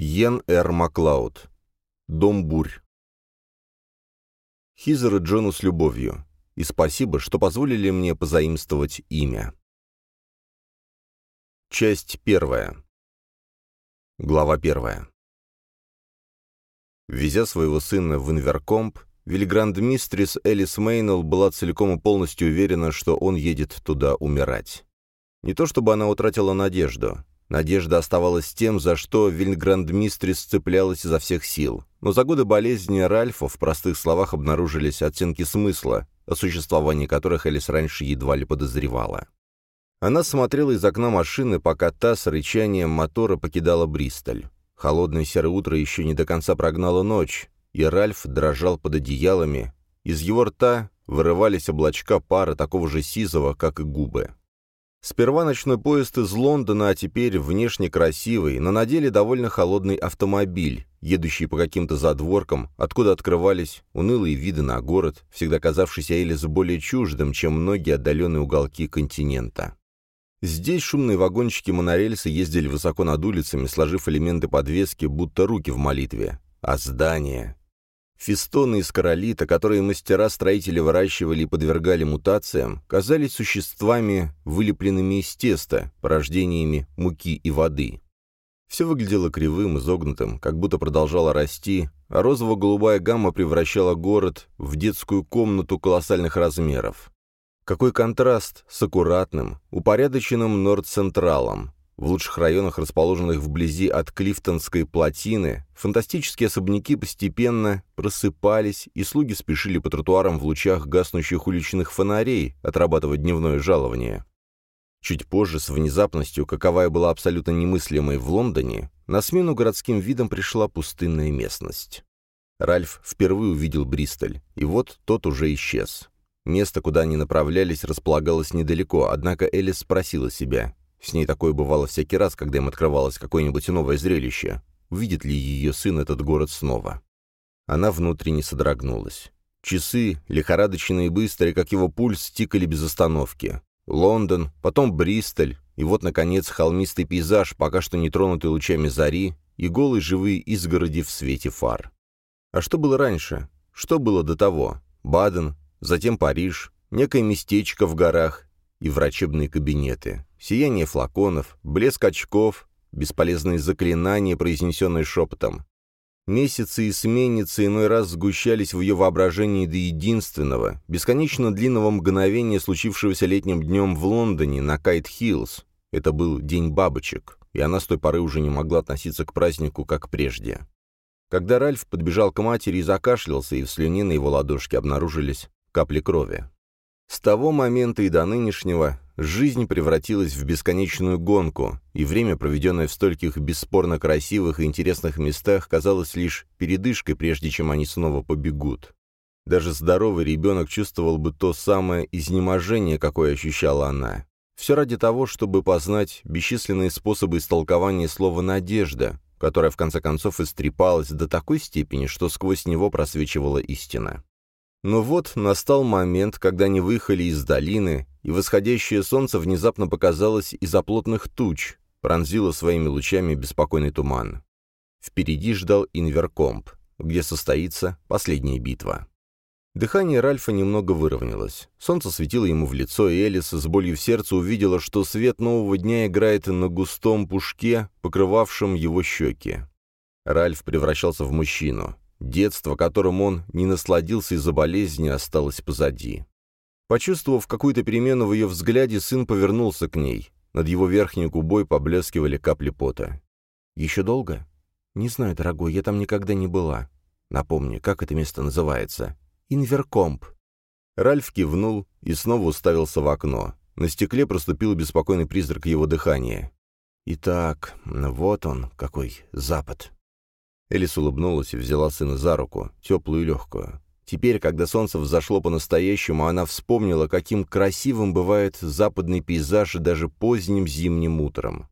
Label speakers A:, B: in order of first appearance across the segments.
A: Йен Р. Маклауд. Дом бурь. Хизер и Джону с любовью. И спасибо, что позволили мне позаимствовать имя. Часть первая. Глава первая. Везя своего сына в Инверкомп, Вильгранд-мистрис Элис Мейнелл была целиком и полностью уверена, что он едет туда умирать. Не то чтобы она утратила надежду. Надежда оставалась тем, за что Вильгранд-мистрис цеплялась изо всех сил. Но за годы болезни Ральфа в простых словах обнаружились оттенки смысла, о существовании которых Элис раньше едва ли подозревала. Она смотрела из окна машины, пока та с рычанием мотора покидала Бристоль. Холодное серое утро еще не до конца прогнало ночь, и Ральф дрожал под одеялами. Из его рта вырывались облачка пара такого же сизого, как и губы. Сперва ночной поезд из Лондона, а теперь внешне красивый, но на деле довольно холодный автомобиль, едущий по каким-то задворкам, откуда открывались унылые виды на город, всегда казавшийся Элис более чуждым, чем многие отдаленные уголки континента. Здесь шумные вагончики монорельса ездили высоко над улицами, сложив элементы подвески, будто руки в молитве. А здания... Фистоны из королита, которые мастера-строители выращивали и подвергали мутациям, казались существами, вылепленными из теста, порождениями муки и воды. Все выглядело кривым, изогнутым, как будто продолжало расти, а розово-голубая гамма превращала город в детскую комнату колоссальных размеров. Какой контраст с аккуратным, упорядоченным Норд-Централом, в лучших районах, расположенных вблизи от Клифтонской плотины, фантастические особняки постепенно просыпались, и слуги спешили по тротуарам в лучах гаснущих уличных фонарей отрабатывать дневное жалование. Чуть позже, с внезапностью, каковая была абсолютно немыслимой в Лондоне, на смену городским видам пришла пустынная местность. Ральф впервые увидел Бристоль, и вот тот уже исчез. Место, куда они направлялись, располагалось недалеко, однако Элис спросила себя, с ней такое бывало всякий раз, когда им открывалось какое-нибудь новое зрелище. Увидит ли ее сын этот город снова? Она внутренне содрогнулась. Часы, лихорадочные и быстрые, как его пульс, тикали без остановки. Лондон, потом Бристоль, и вот, наконец, холмистый пейзаж, пока что не тронутый лучами зари, и голые живые изгороди в свете фар. А что было раньше? Что было до того? Баден, затем Париж, некое местечко в горах и врачебные кабинеты сияние флаконов, блеск очков, бесполезные заклинания, произнесенные шепотом. Месяцы и сменницы иной раз сгущались в ее воображении до единственного, бесконечно длинного мгновения, случившегося летним днем в Лондоне на Кайт-Хиллз. Это был День бабочек, и она с той поры уже не могла относиться к празднику, как прежде. Когда Ральф подбежал к матери и закашлялся, и в слюне на его ладошке обнаружились капли крови. С того момента и до нынешнего жизнь превратилась в бесконечную гонку, и время, проведенное в стольких бесспорно красивых и интересных местах, казалось лишь передышкой, прежде чем они снова побегут. Даже здоровый ребенок чувствовал бы то самое изнеможение, какое ощущала она. Все ради того, чтобы познать бесчисленные способы истолкования слова «надежда», которое в конце концов истрепалось до такой степени, что сквозь него просвечивала истина. Но вот настал момент, когда они выехали из долины, и восходящее солнце внезапно показалось из-за плотных туч, пронзило своими лучами беспокойный туман. Впереди ждал Инверкомп, где состоится последняя битва. Дыхание Ральфа немного выровнялось. Солнце светило ему в лицо, и Элис с болью в сердце увидела, что свет нового дня играет на густом пушке, покрывавшем его щеки. Ральф превращался в мужчину. Детство, которым он не насладился из-за болезни, осталось позади. Почувствовав какую-то перемену в ее взгляде, сын повернулся к ней. Над его верхней губой поблескивали капли пота. «Еще долго?» «Не знаю, дорогой, я там никогда не была. Напомни, как это место называется?» «Инверкомп». Ральф кивнул и снова уставился в окно. На стекле проступил беспокойный призрак его дыхания. «Итак, вот он, какой запад». Элис улыбнулась и взяла сына за руку, теплую и легкую. Теперь, когда солнце взошло по-настоящему, она вспомнила, каким красивым бывает западный пейзаж даже поздним зимним утром.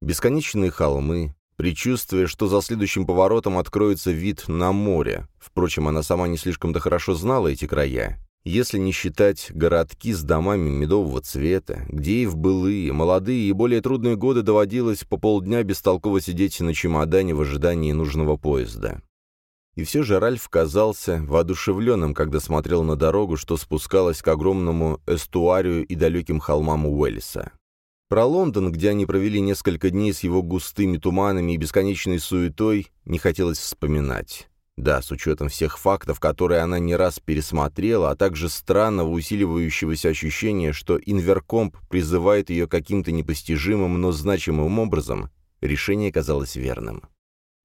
A: Бесконечные холмы, предчувствие, что за следующим поворотом откроется вид на море. Впрочем, она сама не слишком-то хорошо знала эти края. Если не считать городки с домами медового цвета, где и в былые, молодые и более трудные годы доводилось по полдня бестолково сидеть на чемодане в ожидании нужного поезда. И все же Ральф казался воодушевленным, когда смотрел на дорогу, что спускалась к огромному эстуарию и далеким холмам Уэльса. Про Лондон, где они провели несколько дней с его густыми туманами и бесконечной суетой, не хотелось вспоминать. Да, с учетом всех фактов, которые она не раз пересмотрела, а также странного усиливающегося ощущения, что Инверкомп призывает ее каким-то непостижимым, но значимым образом, решение казалось верным.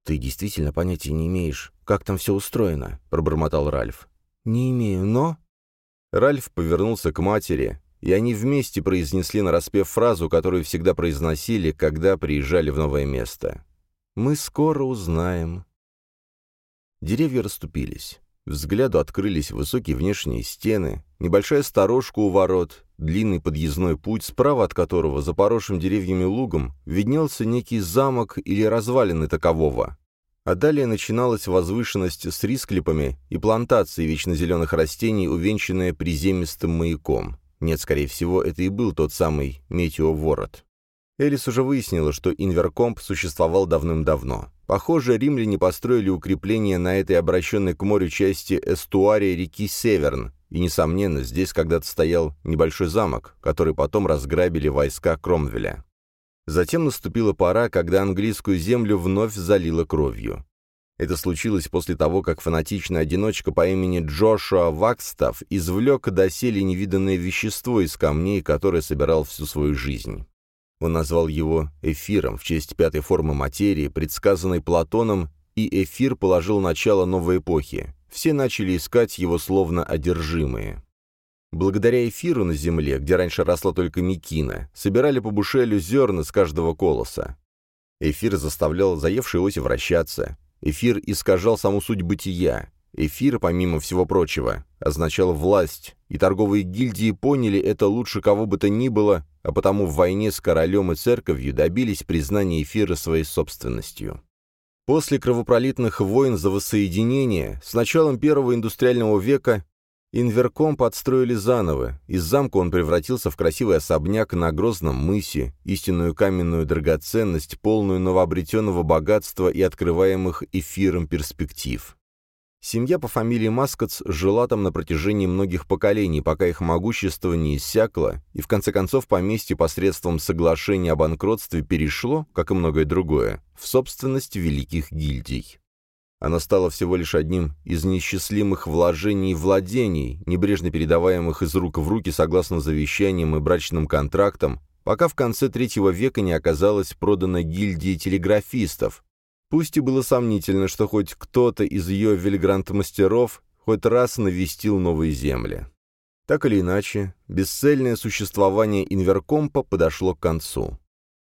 A: «Ты действительно понятия не имеешь, как там все устроено?» — пробормотал Ральф. «Не имею, но...» Ральф повернулся к матери, и они вместе произнесли нараспев фразу, которую всегда произносили, когда приезжали в новое место. «Мы скоро узнаем». Деревья расступились. Взгляду открылись высокие внешние стены, небольшая сторожка у ворот, длинный подъездной путь, справа от которого, за поросшим деревьями лугом, виднелся некий замок или развалины такового. А далее начиналась возвышенность с рисклипами и плантацией вечно растений, увенчанная приземистым маяком. Нет, скорее всего, это и был тот самый метеоворот. Элис уже выяснила, что Инверкомп существовал давным-давно. Похоже, римляне построили укрепление на этой обращенной к морю части эстуария реки Северн, и, несомненно, здесь когда-то стоял небольшой замок, который потом разграбили войска Кромвеля. Затем наступила пора, когда английскую землю вновь залило кровью. Это случилось после того, как фанатичный одиночка по имени Джошуа Вакстав извлек доселе невиданное вещество из камней, которое собирал всю свою жизнь. Он назвал его эфиром в честь пятой формы материи, предсказанной Платоном, и эфир положил начало новой эпохи. Все начали искать его словно одержимые. Благодаря эфиру на земле, где раньше росла только мекина, собирали по бушелю зерна с каждого колоса. Эфир заставлял заевшие оси вращаться, Эфир искажал саму суть бытия. Эфир, помимо всего прочего, означал власть, и торговые гильдии поняли это лучше кого бы то ни было, а потому в войне с королем и церковью добились признания эфира своей собственностью. После кровопролитных войн за воссоединение с началом первого индустриального века Инверком подстроили заново, из замка он превратился в красивый особняк на Грозном мысе, истинную каменную драгоценность, полную новообретенного богатства и открываемых эфиром перспектив. Семья по фамилии Маскотс жила там на протяжении многих поколений, пока их могущество не иссякло, и в конце концов поместье посредством соглашения о банкротстве перешло, как и многое другое, в собственность великих гильдий. Она стала всего лишь одним из несчастливых вложений и владений, небрежно передаваемых из рук в руки согласно завещаниям и брачным контрактам, пока в конце третьего века не оказалась продана гильдии телеграфистов. Пусть и было сомнительно, что хоть кто-то из ее вельгрант-мастеров хоть раз навестил новые земли. Так или иначе, бесцельное существование Инверкомпа подошло к концу.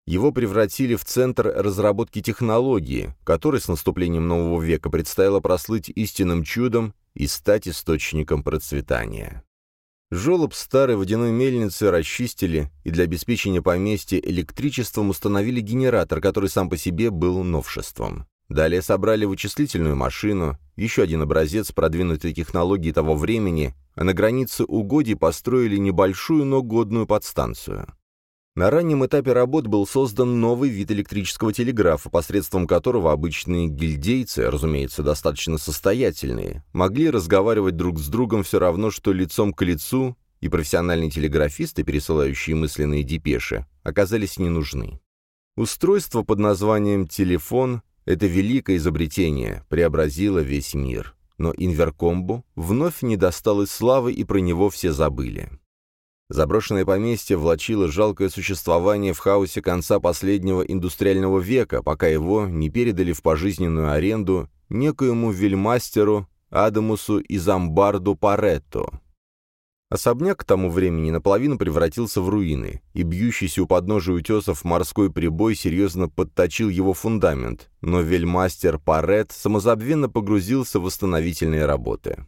A: Его превратили в центр разработки технологии, который с наступлением нового века предстояло прослыть истинным чудом и стать источником процветания. Жолоб старой водяной мельницы расчистили и для обеспечения поместья электричеством установили генератор, который сам по себе был новшеством. Далее собрали вычислительную машину, еще один образец продвинутой технологии того времени, а на границе угодий построили небольшую, но годную подстанцию. На раннем этапе работ был создан новый вид электрического телеграфа, посредством которого обычные гильдейцы, разумеется, достаточно состоятельные, могли разговаривать друг с другом все равно, что лицом к лицу, и профессиональные телеграфисты, пересылающие мысленные депеши, оказались не нужны. Устройство под названием «телефон» — это великое изобретение, преобразило весь мир. Но Инверкомбу вновь не досталось славы, и про него все забыли. Заброшенное поместье влачило жалкое существование в хаосе конца последнего индустриального века, пока его не передали в пожизненную аренду некоему вельмастеру Адамусу из Амбарду Паретто. Особняк к тому времени наполовину превратился в руины, и бьющийся у подножия утесов морской прибой серьезно подточил его фундамент, но вельмастер Парет самозабвенно погрузился в восстановительные работы.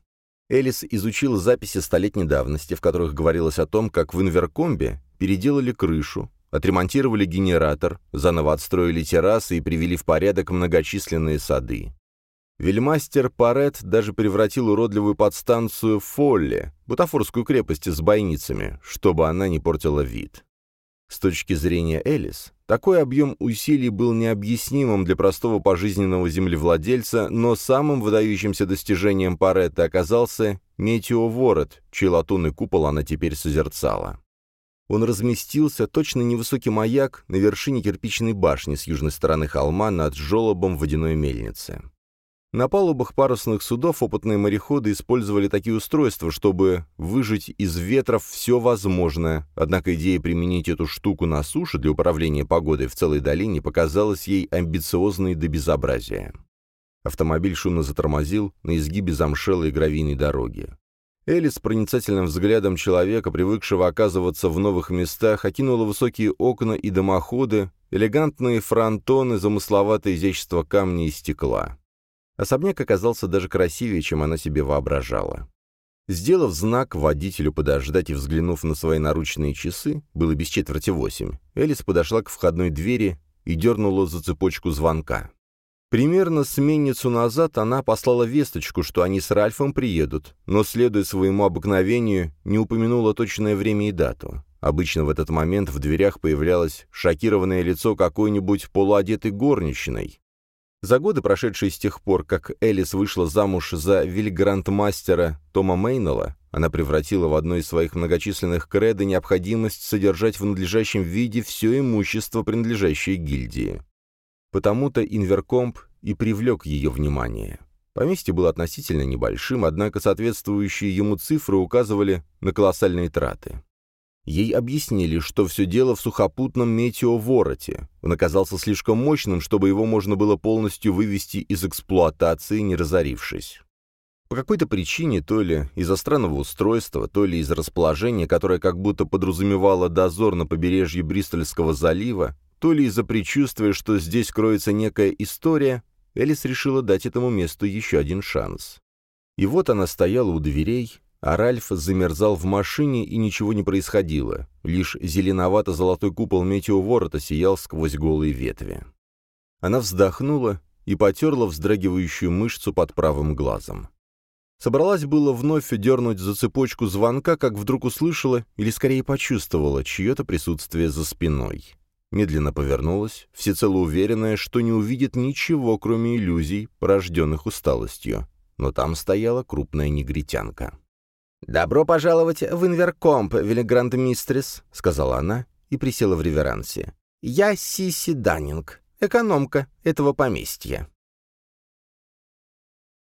A: Элис изучила записи столетней давности, в которых говорилось о том, как в Инверкомбе переделали крышу, отремонтировали генератор, заново отстроили террасы и привели в порядок многочисленные сады. Вельмастер Парет даже превратил уродливую подстанцию в Фолли, бутафорскую крепость с бойницами, чтобы она не портила вид. С точки зрения Элис, такой объем усилий был необъяснимым для простого пожизненного землевладельца, но самым выдающимся достижением Паретта оказался метеоворот, чей латунный купол она теперь созерцала. Он разместился, точно невысокий маяк, на вершине кирпичной башни с южной стороны холма над жолобом водяной мельницы. На палубах парусных судов опытные мореходы использовали такие устройства, чтобы выжить из ветров все возможное, однако идея применить эту штуку на суше для управления погодой в целой долине показалась ей амбициозной до безобразия. Автомобиль шумно затормозил на изгибе замшелой гравийной дороги. Элли с проницательным взглядом человека, привыкшего оказываться в новых местах, окинула высокие окна и дымоходы, элегантные фронтоны, замысловатое изящество камня и стекла. Особняк оказался даже красивее, чем она себе воображала. Сделав знак водителю подождать и взглянув на свои наручные часы, было без четверти восемь, Элис подошла к входной двери и дернула за цепочку звонка. Примерно сменницу назад она послала весточку, что они с Ральфом приедут, но, следуя своему обыкновению, не упомянула точное время и дату. Обычно в этот момент в дверях появлялось шокированное лицо какой-нибудь полуодетой горничной, за годы, прошедшие с тех пор, как Элис вышла замуж за вильгрантмастера Тома Мейнелла, она превратила в одно из своих многочисленных кредо необходимость содержать в надлежащем виде все имущество, принадлежащее гильдии. Потому-то Инверкомп и привлек ее внимание. Поместье было относительно небольшим, однако соответствующие ему цифры указывали на колоссальные траты. Ей объяснили, что все дело в сухопутном метеовороте. Он оказался слишком мощным, чтобы его можно было полностью вывести из эксплуатации, не разорившись. По какой-то причине, то ли из-за странного устройства, то ли из-за расположения, которое как будто подразумевало дозор на побережье Бристольского залива, то ли из-за предчувствия, что здесь кроется некая история, Элис решила дать этому месту еще один шанс. И вот она стояла у дверей, а Ральф замерзал в машине, и ничего не происходило. Лишь зеленовато-золотой купол метеоворота сиял сквозь голые ветви. Она вздохнула и потерла вздрагивающую мышцу под правым глазом. Собралась было вновь дернуть за цепочку звонка, как вдруг услышала, или скорее почувствовала, чье-то присутствие за спиной. Медленно повернулась, всецело уверенная, что не увидит ничего, кроме иллюзий, порожденных усталостью. Но там стояла крупная негритянка. «Добро пожаловать в Инверкомп, Велигранд Мистрис», — сказала она и присела в реверансе. «Я Сиси Даннинг, экономка этого поместья».